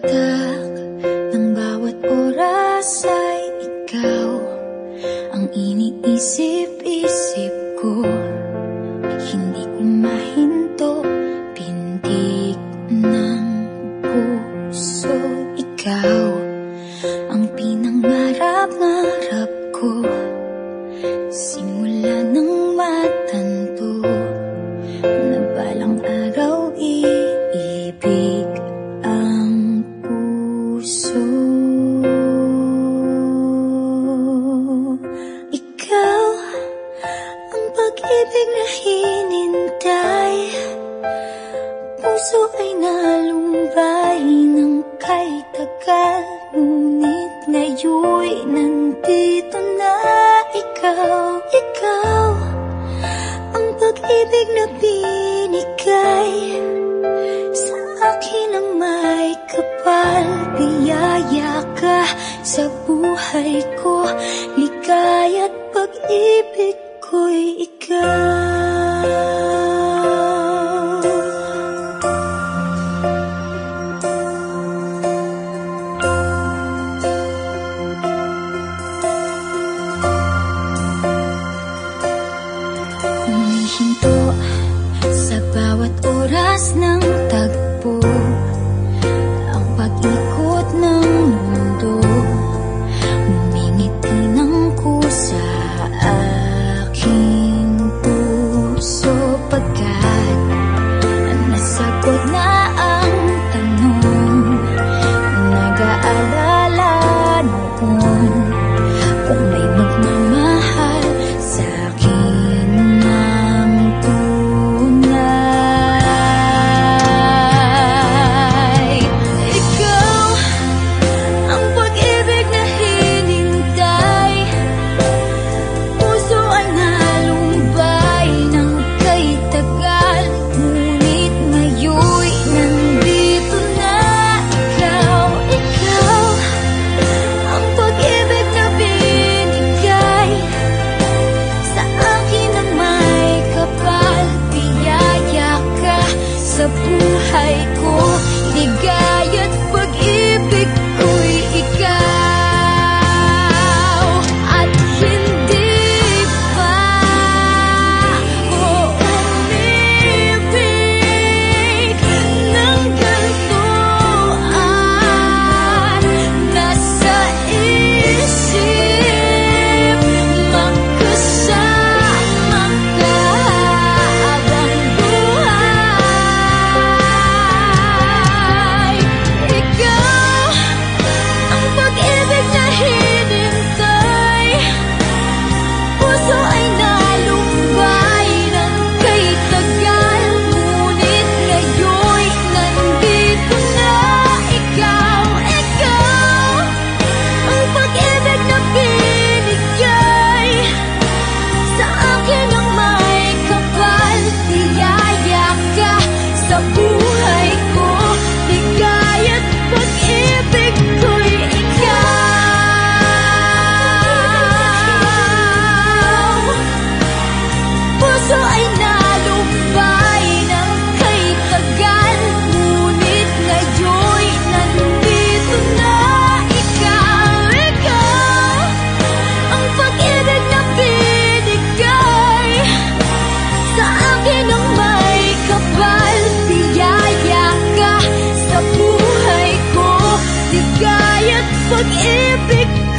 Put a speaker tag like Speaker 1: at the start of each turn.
Speaker 1: patak ng bawat oras ay ikaw Ang iniisip-isip ko. Hindi ko mahinto Pintig ng puso. Ikaw ang pinangarap-ngarap pag-ibig na hinintay Puso ay nalumbay ng kay tagal Ngunit ngayon'y nandito na ikaw, ikaw Ang pag-ibig na binigay. Sa akin ang may kapal Biyaya ka sa buhay ko Ligaya't pag-ibig ako'y ikaw. Humihinto sa bawat oras ng Hayat pag-ibig